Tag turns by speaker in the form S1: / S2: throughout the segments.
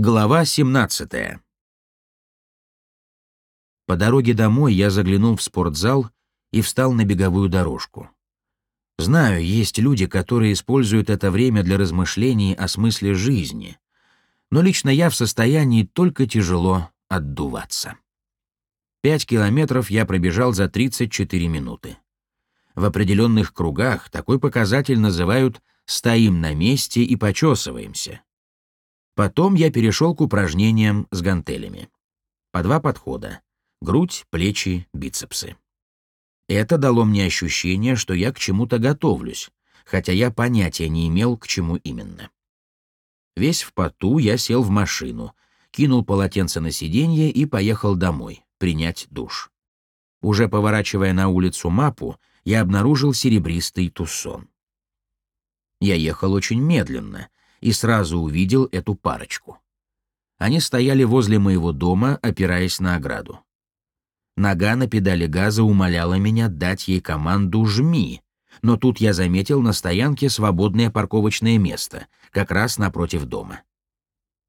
S1: Глава 17. По дороге домой я заглянул в спортзал и встал на беговую дорожку. Знаю, есть люди, которые используют это время для размышлений о смысле жизни, но лично я в состоянии только тяжело отдуваться. Пять километров я пробежал за 34 минуты. В определенных кругах такой показатель называют «стоим на месте и почесываемся». Потом я перешел к упражнениям с гантелями. По два подхода — грудь, плечи, бицепсы. Это дало мне ощущение, что я к чему-то готовлюсь, хотя я понятия не имел, к чему именно. Весь в поту я сел в машину, кинул полотенце на сиденье и поехал домой, принять душ. Уже поворачивая на улицу мапу, я обнаружил серебристый тусон. Я ехал очень медленно и сразу увидел эту парочку. Они стояли возле моего дома, опираясь на ограду. Нога на педали газа умоляла меня дать ей команду «жми», но тут я заметил на стоянке свободное парковочное место, как раз напротив дома.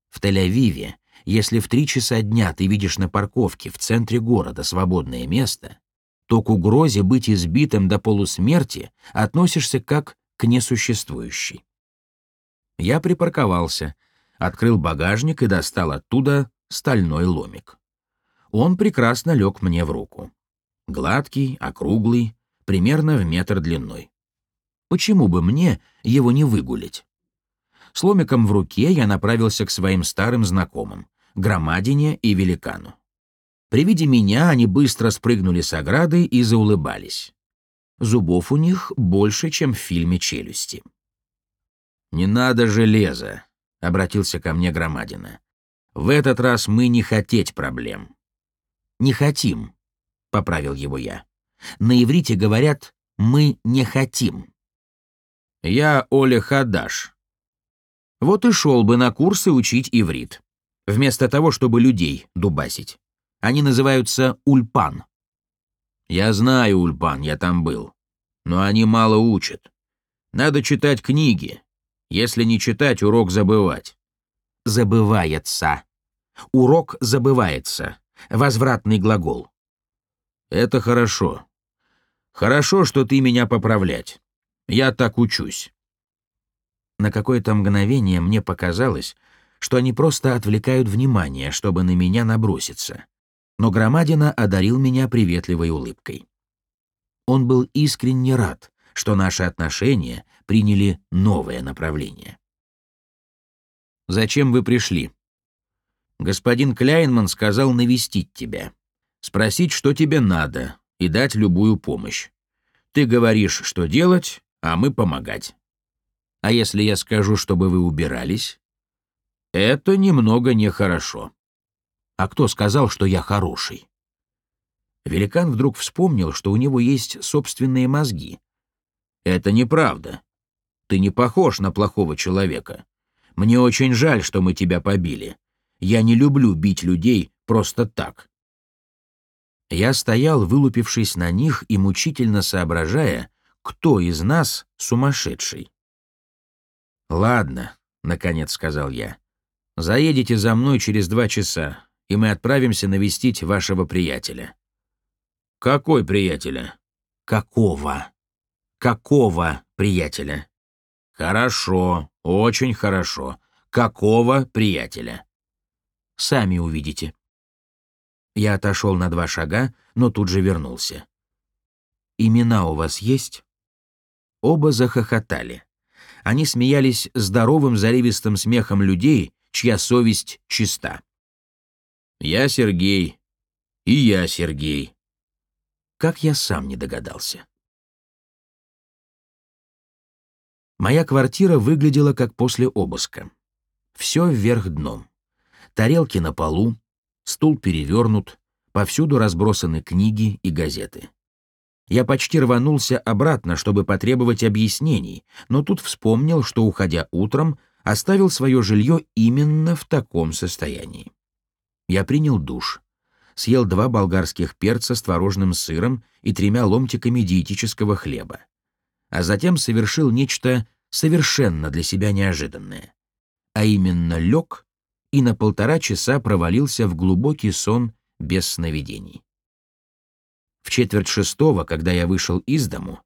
S1: В Тель-Авиве, если в три часа дня ты видишь на парковке в центре города свободное место, то к угрозе быть избитым до полусмерти относишься как к несуществующей. Я припарковался, открыл багажник и достал оттуда стальной ломик. Он прекрасно лег мне в руку. Гладкий, округлый, примерно в метр длиной. Почему бы мне его не выгулить? С ломиком в руке я направился к своим старым знакомым, Громадине и Великану. При виде меня они быстро спрыгнули с ограды и заулыбались. Зубов у них больше, чем в фильме «Челюсти». «Не надо железа», — обратился ко мне Громадина. «В этот раз мы не хотеть проблем». «Не хотим», — поправил его я. «На иврите говорят «мы не хотим». «Я Оля Хадаш». Вот и шел бы на курсы учить иврит, вместо того, чтобы людей дубасить. Они называются ульпан. Я знаю ульпан, я там был. Но они мало учат. Надо читать книги, если не читать, урок забывать. Забывается. Урок забывается. Возвратный глагол. Это хорошо. Хорошо, что ты меня поправлять. Я так учусь. На какое-то мгновение мне показалось, что они просто отвлекают внимание, чтобы на меня наброситься. Но Громадина одарил меня приветливой улыбкой. Он был искренне рад, что наши отношения приняли новое направление. «Зачем вы пришли?» «Господин Кляйнман сказал навестить тебя, спросить, что тебе надо, и дать любую помощь. Ты говоришь, что делать, а мы помогать. А если я скажу, чтобы вы убирались?» «Это немного нехорошо». «А кто сказал, что я хороший?» Великан вдруг вспомнил, что у него есть собственные мозги, это неправда. Ты не похож на плохого человека. Мне очень жаль, что мы тебя побили. Я не люблю бить людей просто так. Я стоял, вылупившись на них и мучительно соображая, кто из нас сумасшедший. «Ладно», — наконец сказал я, — «заедете за мной через два часа, и мы отправимся навестить вашего приятеля». «Какой приятеля?» «Какого?» Какого приятеля? Хорошо, очень хорошо. Какого приятеля? Сами увидите. Я отошел на два шага, но тут же вернулся. Имена у вас есть? Оба захохотали. Они смеялись здоровым заливистым смехом людей, чья совесть чиста. «Я Сергей. И я Сергей». Как я сам не догадался. Моя квартира выглядела как после обыска. Все вверх дном. Тарелки на полу, стул перевернут, повсюду разбросаны книги и газеты. Я почти рванулся обратно, чтобы потребовать объяснений, но тут вспомнил, что, уходя утром, оставил свое жилье именно в таком состоянии. Я принял душ, съел два болгарских перца с творожным сыром и тремя ломтиками диетического хлеба а затем совершил нечто совершенно для себя неожиданное, а именно лег и на полтора часа провалился в глубокий сон без сновидений. В четверть шестого, когда я вышел из дому,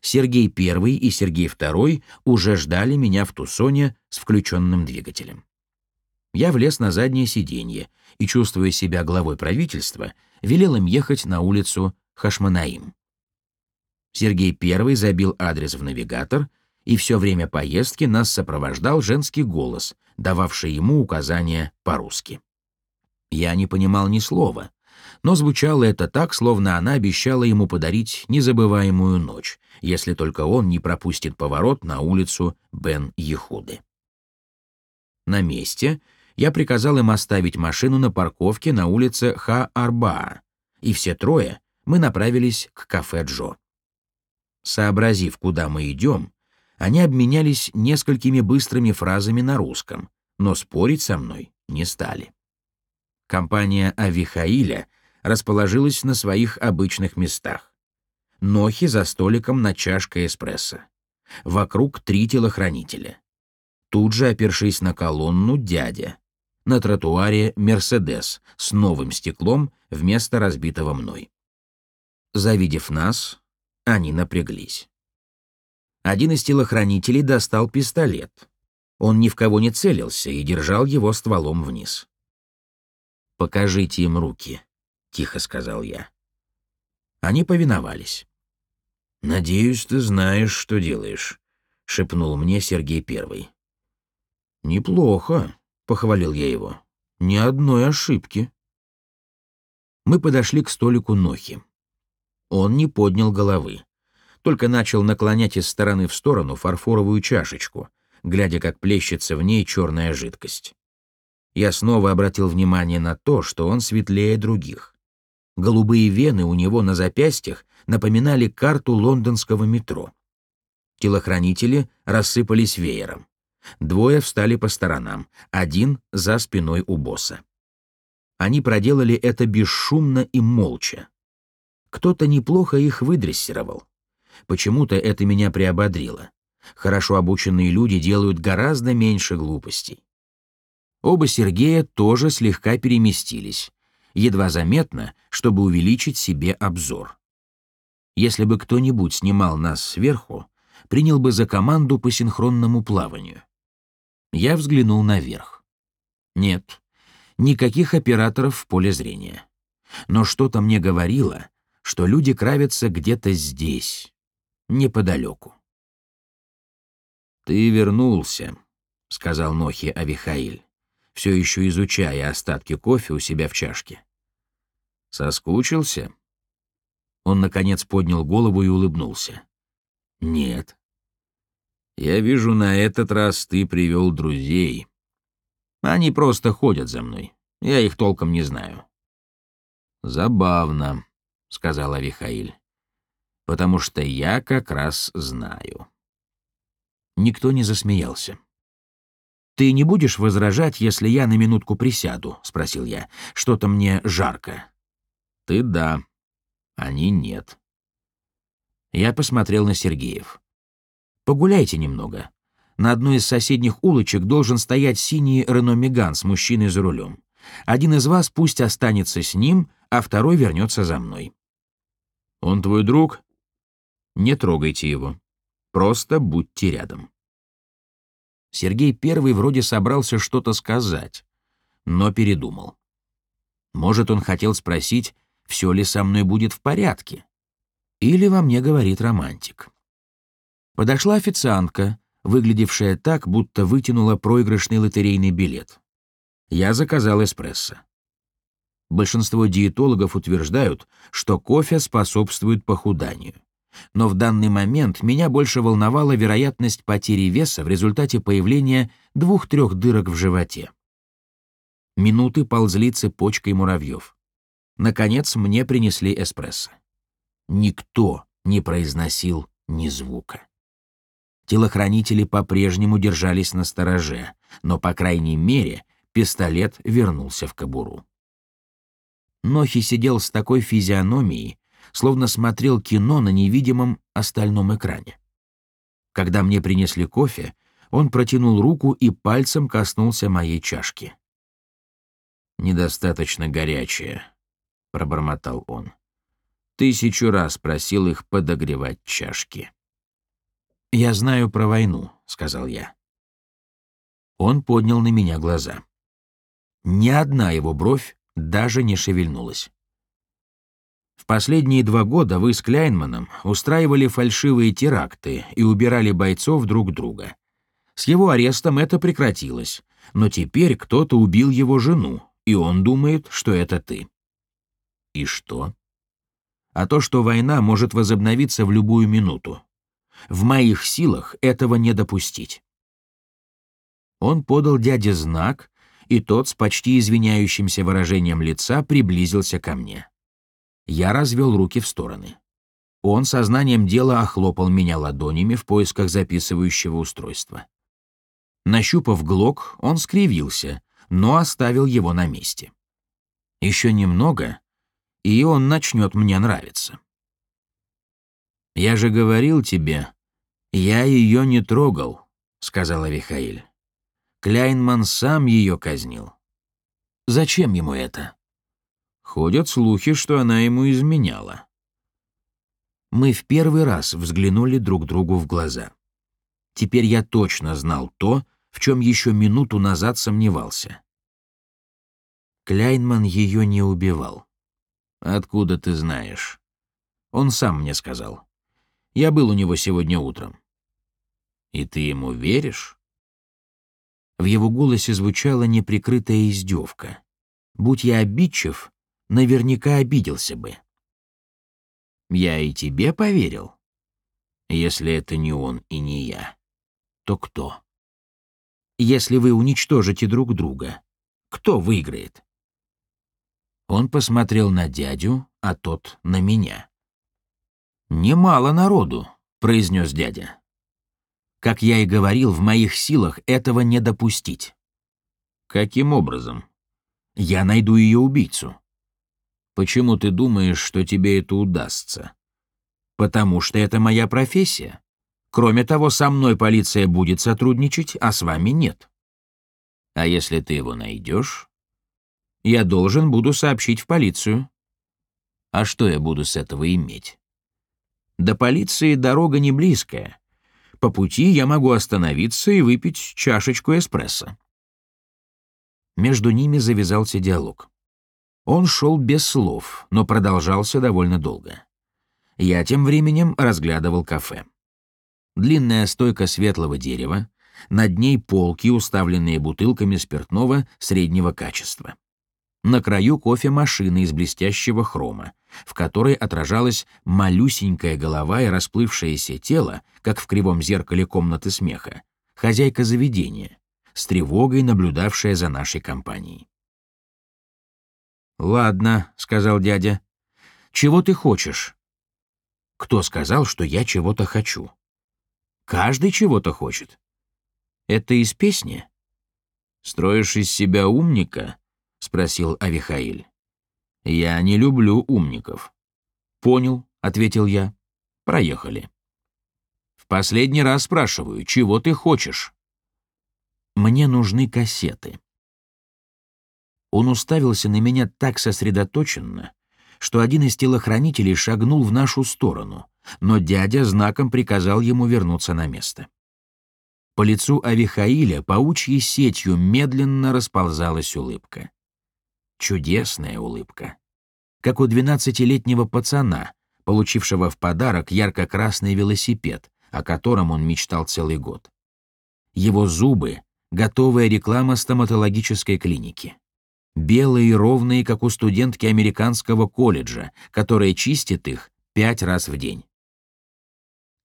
S1: Сергей I и Сергей II уже ждали меня в Тусоне с включенным двигателем. Я влез на заднее сиденье и, чувствуя себя главой правительства, велел им ехать на улицу Хашманаим. Сергей I забил адрес в навигатор, и все время поездки нас сопровождал женский голос, дававший ему указания по-русски. Я не понимал ни слова, но звучало это так, словно она обещала ему подарить незабываемую ночь, если только он не пропустит поворот на улицу Бен-Ехуды. На месте я приказал им оставить машину на парковке на улице Ха-Арбаа, и все трое мы направились к кафе Джо. Сообразив, куда мы идем, они обменялись несколькими быстрыми фразами на русском, но спорить со мной не стали. Компания Авихаиля расположилась на своих обычных местах. Нохи за столиком на чашкой эспрессо. Вокруг три телохранителя. Тут же, опершись на колонну, дядя. На тротуаре «Мерседес» с новым стеклом вместо разбитого мной. Завидев нас, они напряглись. Один из телохранителей достал пистолет. Он ни в кого не целился и держал его стволом вниз. «Покажите им руки», — тихо сказал я. Они повиновались. «Надеюсь, ты знаешь, что делаешь», — шепнул мне Сергей Первый. «Неплохо», — похвалил я его. «Ни одной ошибки». Мы подошли к столику Нохи. Он не поднял головы, только начал наклонять из стороны в сторону фарфоровую чашечку, глядя, как плещется в ней черная жидкость я снова обратил внимание на то, что он светлее других. Голубые вены у него на запястьях напоминали карту лондонского метро. Телохранители рассыпались веером. Двое встали по сторонам, один за спиной у босса. Они проделали это бесшумно и молча. Кто-то неплохо их выдрессировал. Почему-то это меня приободрило. Хорошо обученные люди делают гораздо меньше глупостей. Оба Сергея тоже слегка переместились, едва заметно, чтобы увеличить себе обзор. Если бы кто-нибудь снимал нас сверху, принял бы за команду по синхронному плаванию. Я взглянул наверх. Нет, никаких операторов в поле зрения. Но что-то мне говорило, что люди кравятся где-то здесь, неподалеку. «Ты вернулся», — сказал Нохи Авихаиль все еще изучая остатки кофе у себя в чашке. «Соскучился?» Он, наконец, поднял голову и улыбнулся. «Нет. Я вижу, на этот раз ты привел друзей. Они просто ходят за мной. Я их толком не знаю». «Забавно», — сказал Авихаиль, «потому что я как раз знаю». Никто не засмеялся. «Ты не будешь возражать, если я на минутку присяду?» — спросил я. «Что-то мне жарко». «Ты да, они нет». Я посмотрел на Сергеев. «Погуляйте немного. На одной из соседних улочек должен стоять синий Рено Меган с мужчиной за рулем. Один из вас пусть останется с ним, а второй вернется за мной». «Он твой друг?» «Не трогайте его. Просто будьте рядом». Сергей Первый вроде собрался что-то сказать, но передумал. Может, он хотел спросить, все ли со мной будет в порядке? Или во мне говорит романтик. Подошла официантка, выглядевшая так, будто вытянула проигрышный лотерейный билет. Я заказал эспрессо. Большинство диетологов утверждают, что кофе способствует похуданию но в данный момент меня больше волновала вероятность потери веса в результате появления двух-трех дырок в животе. Минуты ползли цепочкой муравьев. Наконец мне принесли эспрессо. Никто не произносил ни звука. Телохранители по-прежнему держались на стороже, но, по крайней мере, пистолет вернулся в кобуру. Нохи сидел с такой физиономией, словно смотрел кино на невидимом остальном экране. Когда мне принесли кофе, он протянул руку и пальцем коснулся моей чашки. «Недостаточно горячая», — пробормотал он. Тысячу раз просил их подогревать чашки. «Я знаю про войну», — сказал я. Он поднял на меня глаза. Ни одна его бровь даже не шевельнулась. В последние два года вы с Кляйнманом устраивали фальшивые теракты и убирали бойцов друг друга. С его арестом это прекратилось, но теперь кто-то убил его жену, и он думает, что это ты. И что? А то, что война может возобновиться в любую минуту. В моих силах этого не допустить. Он подал дяде знак, и тот с почти извиняющимся выражением лица приблизился ко мне. Я развел руки в стороны. Он сознанием дела охлопал меня ладонями в поисках записывающего устройства. Нащупав глок, он скривился, но оставил его на месте. Еще немного, и он начнет мне нравиться. «Я же говорил тебе, я ее не трогал», — сказала Вихаиль. Кляйнман сам ее казнил. Зачем ему это? Ходят слухи, что она ему изменяла. Мы в первый раз взглянули друг другу в глаза. Теперь я точно знал то, в чем еще минуту назад сомневался. Кляйнман ее не убивал. «Откуда ты знаешь?» Он сам мне сказал. Я был у него сегодня утром. «И ты ему веришь?» В его голосе звучала неприкрытая издевка. Будь я обидчив, наверняка обиделся бы. Я и тебе поверил. Если это не он и не я, то кто? Если вы уничтожите друг друга, кто выиграет? Он посмотрел на дядю, а тот на меня. «Немало народу», — произнес дядя. Как я и говорил, в моих силах этого не допустить. Каким образом? Я найду ее убийцу. Почему ты думаешь, что тебе это удастся? Потому что это моя профессия. Кроме того, со мной полиция будет сотрудничать, а с вами нет. А если ты его найдешь, я должен буду сообщить в полицию. А что я буду с этого иметь? До полиции дорога не близкая. По пути я могу остановиться и выпить чашечку эспрессо. Между ними завязался диалог. Он шел без слов, но продолжался довольно долго. Я тем временем разглядывал кафе. Длинная стойка светлого дерева, над ней полки, уставленные бутылками спиртного среднего качества. На краю кофемашина из блестящего хрома, в которой отражалась малюсенькая голова и расплывшееся тело, как в кривом зеркале комнаты смеха, хозяйка заведения, с тревогой наблюдавшая за нашей компанией. «Ладно», — сказал дядя. «Чего ты хочешь?» «Кто сказал, что я чего-то хочу?» «Каждый чего-то хочет». «Это из песни?» «Строишь из себя умника?» — спросил Авихаиль. «Я не люблю умников». «Понял», — ответил я. «Проехали». «В последний раз спрашиваю, чего ты хочешь?» «Мне нужны кассеты». Он уставился на меня так сосредоточенно, что один из телохранителей шагнул в нашу сторону, но дядя знаком приказал ему вернуться на место. По лицу Авихаиля паучьей сетью медленно расползалась улыбка. Чудесная улыбка. Как у двенадцатилетнего пацана, получившего в подарок ярко-красный велосипед, о котором он мечтал целый год. Его зубы — готовая реклама стоматологической клиники. Белые и ровные, как у студентки американского колледжа, которая чистит их пять раз в день.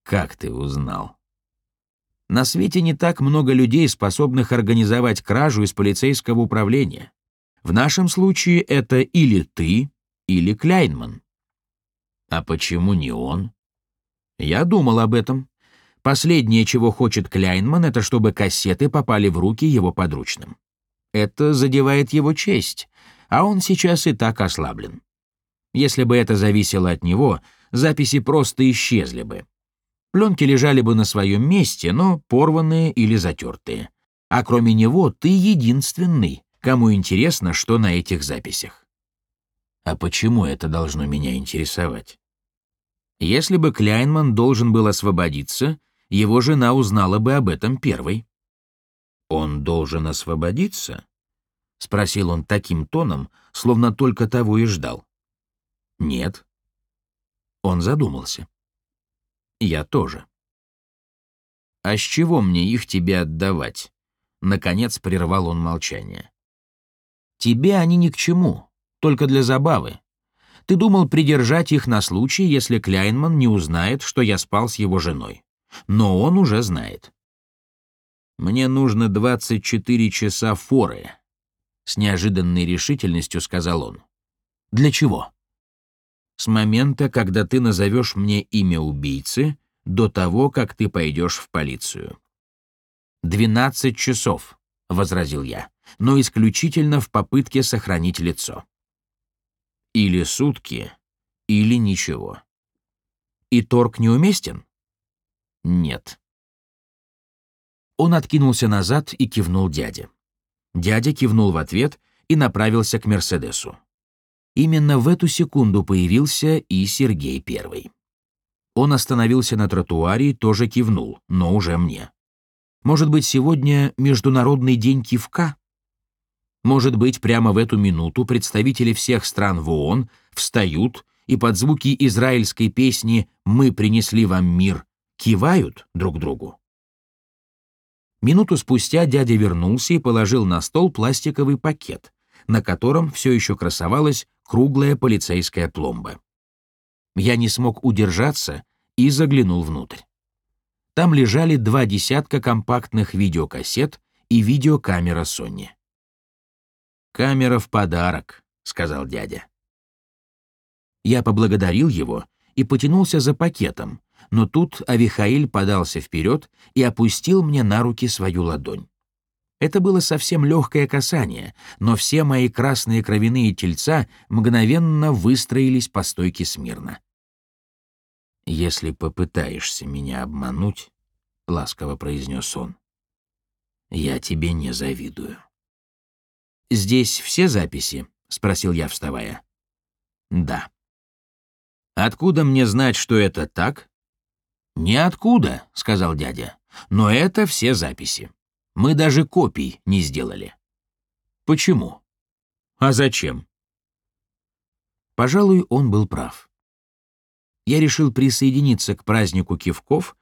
S1: Как ты узнал? На свете не так много людей, способных организовать кражу из полицейского управления. В нашем случае это или ты, или Кляйнман. А почему не он? Я думал об этом. Последнее, чего хочет Кляйнман, это чтобы кассеты попали в руки его подручным. Это задевает его честь, а он сейчас и так ослаблен. Если бы это зависело от него, записи просто исчезли бы. Пленки лежали бы на своем месте, но порванные или затертые. А кроме него ты единственный, кому интересно, что на этих записях. А почему это должно меня интересовать? Если бы Кляйнман должен был освободиться, его жена узнала бы об этом первой. «Он должен освободиться?» — спросил он таким тоном, словно только того и ждал. «Нет». Он задумался. «Я тоже». «А с чего мне их тебе отдавать?» Наконец прервал он молчание. «Тебе они ни к чему, только для забавы. Ты думал придержать их на случай, если Кляйнман не узнает, что я спал с его женой. Но он уже знает. Мне нужно 24 часа форы, с неожиданной решительностью сказал он. Для чего? С момента, когда ты назовешь мне имя убийцы, до того, как ты пойдешь в полицию. «Двенадцать часов», — возразил я, но исключительно в попытке сохранить лицо. Или сутки, или ничего. И торг неуместен? Нет. Он откинулся назад и кивнул дяде. Дядя кивнул в ответ и направился к Мерседесу. Именно в эту секунду появился и Сергей Первый. Он остановился на тротуаре и тоже кивнул, но уже мне. Может быть, сегодня Международный день кивка? Может быть, прямо в эту минуту представители всех стран в ООН встают и под звуки израильской песни «Мы принесли вам мир» кивают друг другу? Минуту спустя дядя вернулся и положил на стол пластиковый пакет, на котором все еще красовалась круглая полицейская пломба. Я не смог удержаться и заглянул внутрь. Там лежали два десятка компактных видеокассет и видеокамера Sony. «Камера в подарок», — сказал дядя. Я поблагодарил его и потянулся за пакетом, но тут Авихаиль подался вперед и опустил мне на руки свою ладонь. Это было совсем легкое касание, но все мои красные кровяные тельца мгновенно выстроились по стойке смирно. «Если попытаешься меня обмануть», — ласково произнес он, — «я тебе не завидую». «Здесь все записи?» — спросил я, вставая. «Да». «Откуда мне знать, что это так?» «Ниоткуда», — сказал дядя. «Но это все записи. Мы даже копий не сделали». «Почему?» «А зачем?» Пожалуй, он был прав. Я решил присоединиться к празднику кивков,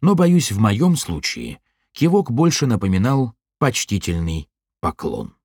S1: но, боюсь, в моем случае кивок больше напоминал почтительный поклон.